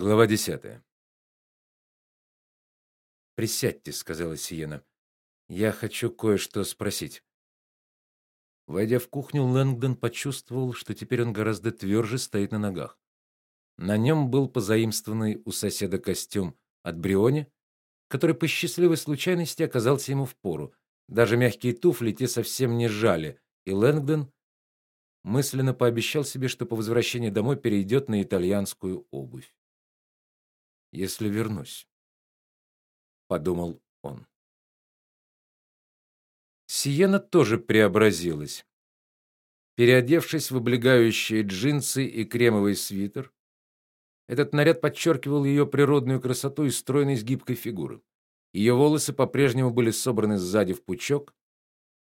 Глава 10. Присядьте, сказала Сиена. Я хочу кое-что спросить. Войдя в кухню, Лэнгдон почувствовал, что теперь он гораздо тверже стоит на ногах. На нем был позаимствованный у соседа костюм от Бриони, который по счастливой случайности оказался ему впору. Даже мягкие туфли те совсем не жали, и Лэнгдон мысленно пообещал себе, что по возвращении домой перейдет на итальянскую обувь. Если вернусь, подумал он. Сиена тоже преобразилась. Переодевшись в облегающие джинсы и кремовый свитер, этот наряд подчеркивал ее природную красоту и стройность гибкой фигуры. Ее волосы по-прежнему были собраны сзади в пучок,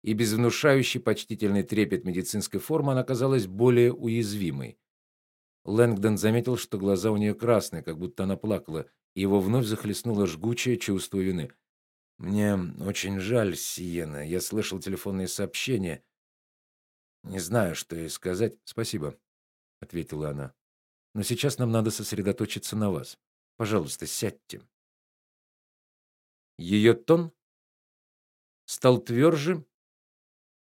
и без внушающей почтительный трепет медицинской формы она казалась более уязвимой. Лэнгдон заметил, что глаза у нее красные, как будто она плакала, и его вновь захлестнуло жгучее чувство вины. Мне очень жаль, Сиена. Я слышал телефонные сообщения. Не знаю, что ей сказать. Спасибо, ответила она. Но сейчас нам надо сосредоточиться на вас. Пожалуйста, сядьте. Ее тон стал тверже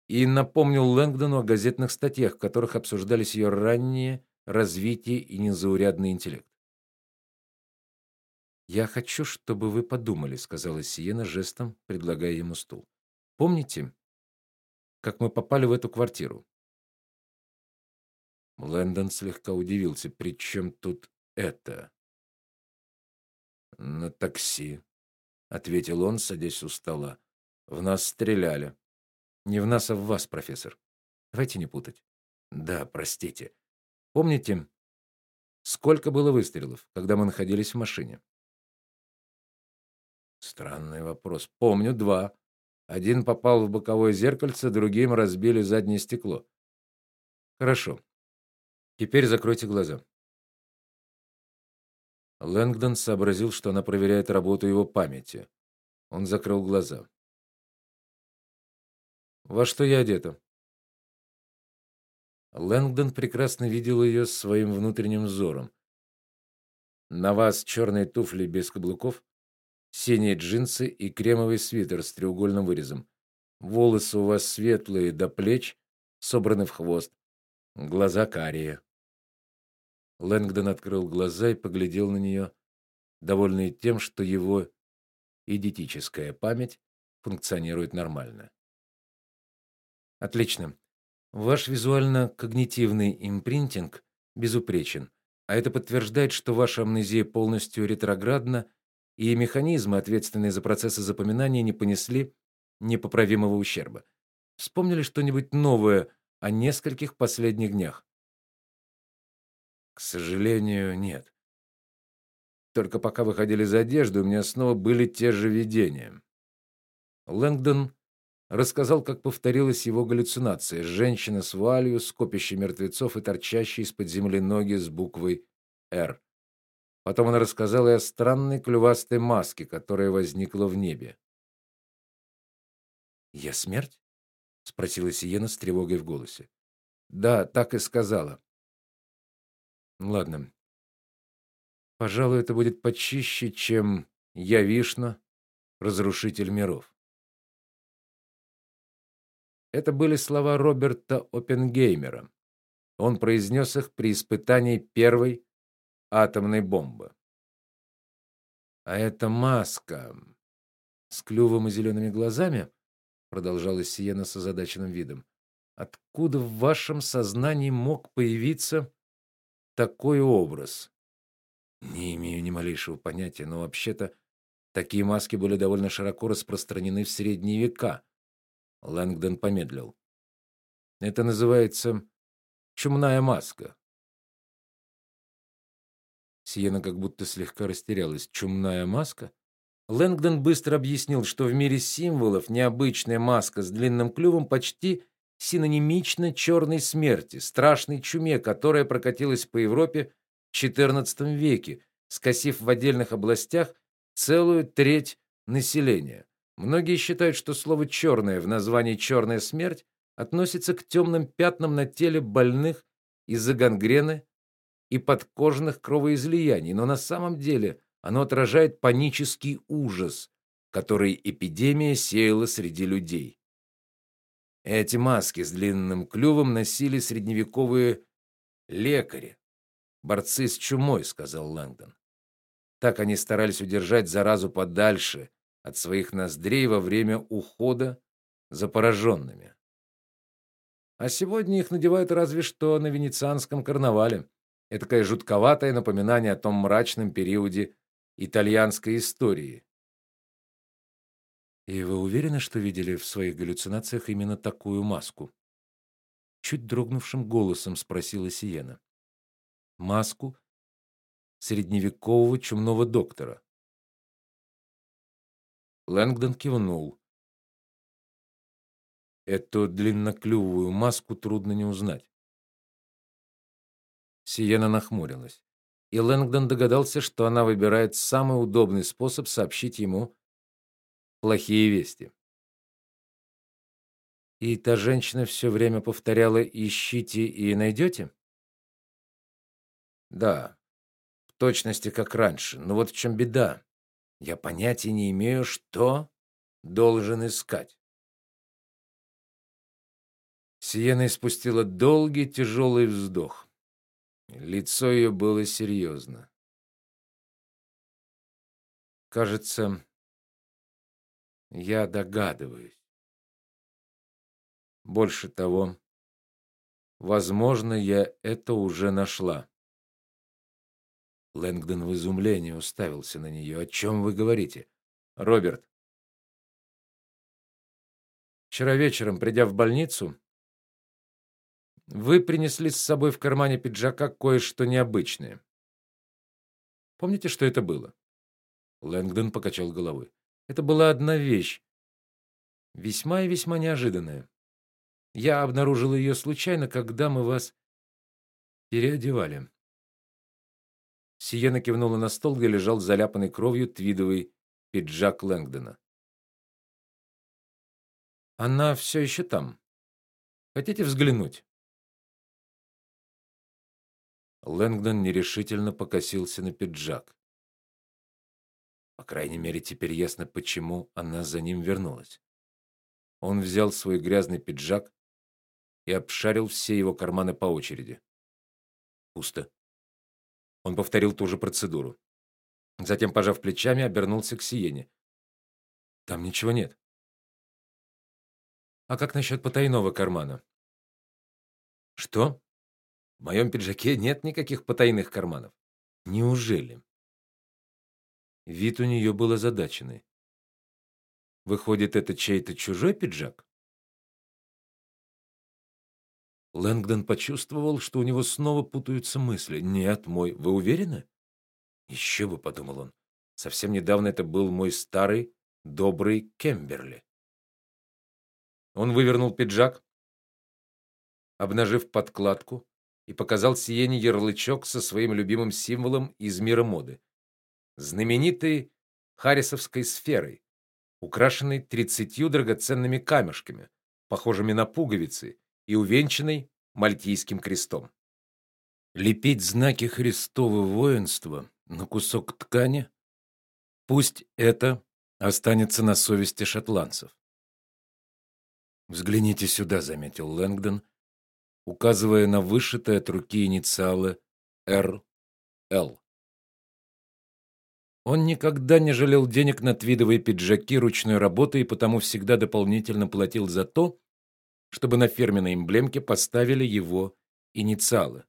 и напомнил Лэнгдону о газетных статьях, в которых обсуждались ее раннее развитие и незаурядный интеллект. Я хочу, чтобы вы подумали, сказала Сиена жестом, предлагая ему стул. Помните, как мы попали в эту квартиру? Лэндон слегка удивился. «При чем тут это? На такси, ответил он, садясь у стола. В нас стреляли. Не в нас, а в вас, профессор. Давайте не путать. Да, простите. Помните, сколько было выстрелов, когда мы находились в машине? Странный вопрос. Помню два. Один попал в боковое зеркальце, другим разбили заднее стекло. Хорошо. Теперь закройте глаза. Лэнгдон сообразил, что она проверяет работу его памяти. Он закрыл глаза. Во что я одета? Лэнгдон прекрасно видел ее своим внутренним взором. На вас черные туфли без каблуков, синие джинсы и кремовый свитер с треугольным вырезом. Волосы у вас светлые до плеч, собраны в хвост. Глаза карие. Лэнгдон открыл глаза и поглядел на нее, довольный тем, что его идентическая память функционирует нормально. Отлично. Ваш визуально-когнитивный импринтинг безупречен, а это подтверждает, что ваша амнезия полностью ретроградна и механизмы, ответственные за процессы запоминания, не понесли непоправимого ущерба. Вспомнили что-нибудь новое о нескольких последних днях? К сожалению, нет. Только пока выходили за одежду, у меня снова были те же видения. Лэнгдон рассказал, как повторилась его галлюцинация: женщина с вуалью, скопище мертвецов и торчащие из-под земли ноги с буквой Р. Потом он рассказал и о странной клювастой маске, которая возникла в небе. "Я смерть?" спросила Сиена с тревогой в голосе. "Да, так и сказала". "Ладно. Пожалуй, это будет почище, чем я Вишна, разрушитель миров". Это были слова Роберта Оппенгеймера. Он произнес их при испытании первой атомной бомбы. А эта маска с клювом и зелеными глазами, продолжала Сиена с озадаченным видом. Откуда в вашем сознании мог появиться такой образ? Не имею ни малейшего понятия, но вообще-то такие маски были довольно широко распространены в средние века. Лэнгдон помедлил. Это называется чумная маска. Сиена как будто слегка растерялась. Чумная маска? Лэнгдон быстро объяснил, что в мире символов необычная маска с длинным клювом почти синонимична черной смерти, страшной чуме, которая прокатилась по Европе в XIV веке, скосив в отдельных областях целую треть населения. Многие считают, что слово «черное» в названии «черная смерть» относится к темным пятнам на теле больных из-за гангрены и подкожных кровоизлияний, но на самом деле оно отражает панический ужас, который эпидемия сеяла среди людей. Эти маски с длинным клювом носили средневековые лекари, борцы с чумой, сказал Лэнгдон. Так они старались удержать заразу подальше от своих ноздрей во время ухода за пораженными. А сегодня их надевают разве что на венецианском карнавале. Это такое жутковатое напоминание о том мрачном периоде итальянской истории. И вы уверены, что видели в своих галлюцинациях именно такую маску? чуть дрогнувшим голосом спросила Сиена. Маску средневекового чумного доктора. Лэнгдон кивнул. Эту длинноклювую маску трудно не узнать. Сиена нахмурилась, и Лэнгдон догадался, что она выбирает самый удобный способ сообщить ему плохие вести. И та женщина все время повторяла: "Ищите и найдете?» Да. В точности как раньше. Но вот в чем беда. Я понятия не имею, что должен искать. Сиена испустила долгий тяжелый вздох. Лицо ее было серьезно. Кажется, я догадываюсь. Больше того, возможно, я это уже нашла. Лэнгдон в изумлении уставился на нее. "О чем вы говорите, Роберт?" Вчера вечером, придя в больницу, вы принесли с собой в кармане пиджака кое-что необычное. Помните, что это было? Лэнгдон покачал головой. Это была одна вещь, весьма и весьма неожиданная. Я обнаружил ее случайно, когда мы вас переодевали. Сиена кивнула на стол, где лежал заляпанный кровью твидовый пиджак Лэнгдона. Она все еще там. Хотите взглянуть? Лэнгдон нерешительно покосился на пиджак. По крайней мере, теперь ясно, почему она за ним вернулась. Он взял свой грязный пиджак, и обшарил все его карманы по очереди. Пусто. Он повторил ту же процедуру. Затем, пожав плечами, обернулся к Сиене. Там ничего нет. А как насчет потайного кармана? Что? В моем пиджаке нет никаких потайных карманов. Неужели? Вид у нее был озадаченный. Выходит, это чей-то чужой пиджак? Лэнгдон почувствовал, что у него снова путаются мысли. "Нет, мой, вы уверены?" «Еще бы, подумал он. Совсем недавно это был мой старый добрый Кемберли. Он вывернул пиджак, обнажив подкладку, и показал Сиене ярлычок со своим любимым символом из мира моды. Знаменитой харрисовской сферой, украшенной тридцатью драгоценными камешками, похожими на пуговицы, и увенчанный мальтийским крестом. Лепить знаки Христова воинства на кусок ткани, пусть это останется на совести шотландцев. Взгляните сюда, заметил Лэнгдон, указывая на вышитые от руки инициалы Р. Л. Он никогда не жалел денег на твидовые пиджаки ручной работы и потому всегда дополнительно платил за то, чтобы на фирменной эмблемке поставили его инициалы.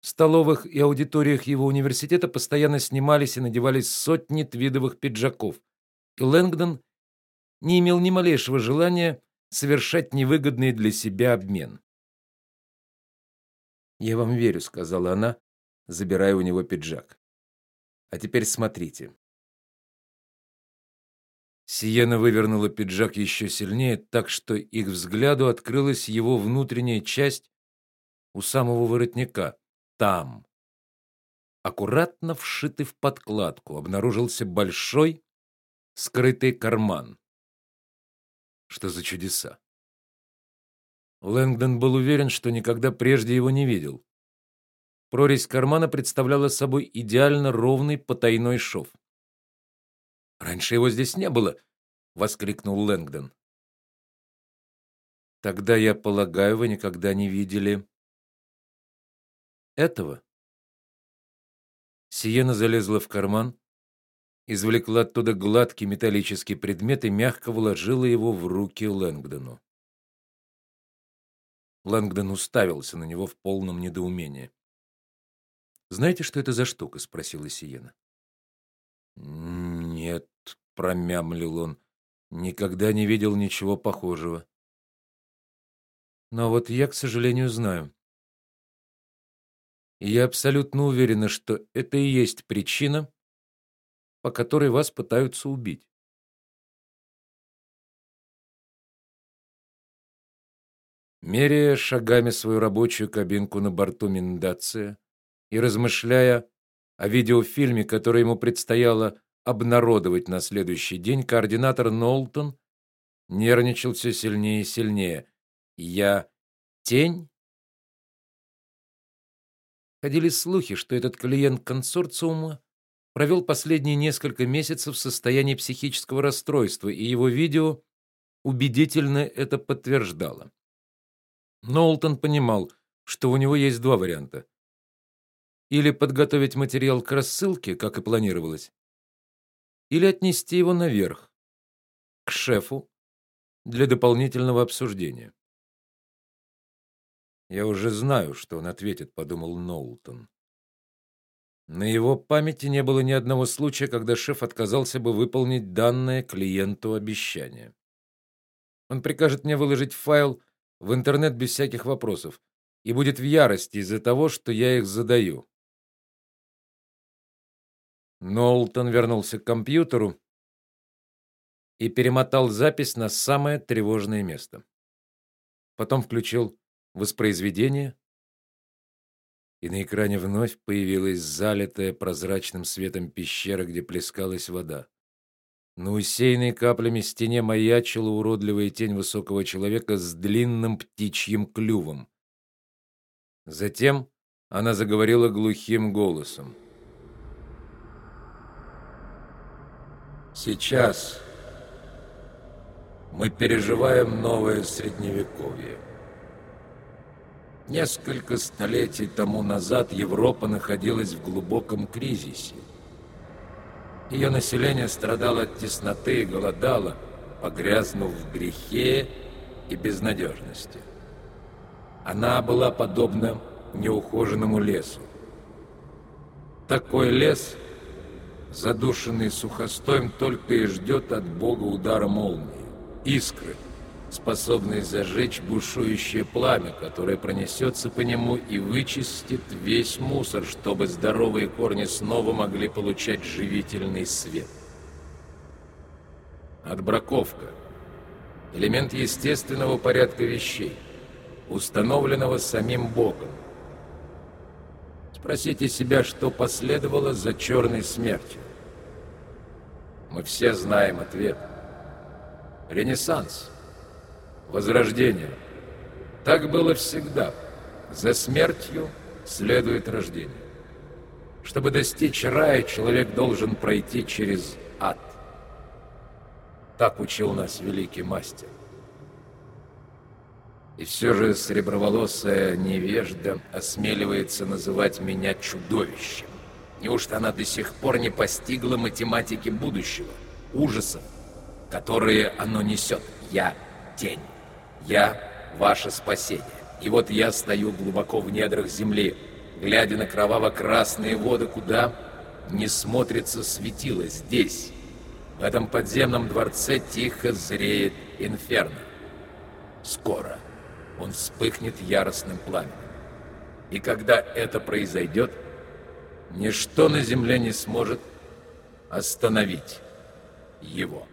В столовых и аудиториях его университета постоянно снимались и надевались сотни твидовых пиджаков, и Лэнгдон не имел ни малейшего желания совершать невыгодный для себя обмен. "Я вам верю", сказала она, забирая у него пиджак. "А теперь смотрите. Сиена вывернула пиджак еще сильнее, так что их взгляду открылась его внутренняя часть у самого воротника. Там, аккуратно вшитый в подкладку, обнаружился большой скрытый карман. Что за чудеса? Лэнгдон был уверен, что никогда прежде его не видел. Прорезь кармана представляла собой идеально ровный потайной шов. Раньше его здесь не было, воскликнул Лэнгдон. Тогда я полагаю, вы никогда не видели этого. Сиена залезла в карман, извлекла оттуда гладкий металлический предмет и мягко вложила его в руки Лэнгдону. Лэнгдон уставился на него в полном недоумении. Знаете, что это за штука, спросила Сиена. Промямлил он. Никогда не видел ничего похожего. Но вот я, к сожалению, знаю. И я абсолютно уверена, что это и есть причина, по которой вас пытаются убить. Меряя шагами свою рабочую кабинку на борту Миндация и размышляя о видеофильме, который ему предстояло обнародовать на следующий день, координатор Нолтон нервничал все сильнее и сильнее. Я тень? Ходили слухи, что этот клиент консорциума провел последние несколько месяцев в состоянии психического расстройства, и его видео убедительно это подтверждало. Нолтон понимал, что у него есть два варианта: или подготовить материал к рассылке, как и планировалось, или отнести его наверх к шефу для дополнительного обсуждения. Я уже знаю, что он ответит, подумал Нолтон. На его памяти не было ни одного случая, когда шеф отказался бы выполнить данное клиенту обещание. Он прикажет мне выложить файл в интернет без всяких вопросов и будет в ярости из-за того, что я их задаю. Нолтон вернулся к компьютеру и перемотал запись на самое тревожное место. Потом включил воспроизведение, и на экране вновь появилась залитая прозрачным светом пещера, где плескалась вода. На усеянной каплями стене маячила уродливая тень высокого человека с длинным птичьим клювом. Затем она заговорила глухим голосом. Сейчас мы переживаем новое средневековье. Несколько столетий тому назад Европа находилась в глубоком кризисе. Ее население страдало от тесноты и голодало, погрязнув в грехе и безнадежности. Она была подобна неухоженному лесу. Такой лес, задушенный сухостоем, только и ждет от Бога удара молнии, искры, способные зажечь бушующее пламя, которое пронесется по нему и вычистит весь мусор, чтобы здоровые корни снова могли получать живительный свет. Отбраковка – элемент естественного порядка вещей, установленного самим Богом. Спросите себя, что последовало за черной смертью. Мы все знаем ответ. Ренессанс – возрождение. Так было всегда. За смертью следует рождение. Чтобы достичь рая, человек должен пройти через ад. Так учил нас великий мастер. И все же среброволосая невежда осмеливается называть меня чудовищем. Неужто она до сих пор не постигла математики будущего, ужасов, которые оно несет? Я тень. Я — ваше спасение. И вот я стою глубоко в недрах земли, глядя на кроваво-красные воды, куда не смотрится светило здесь. В этом подземном дворце тихо зреет инферно. Скоро он вспыхнет яростным пламенем. И когда это произойдет, ничто на земле не сможет остановить его.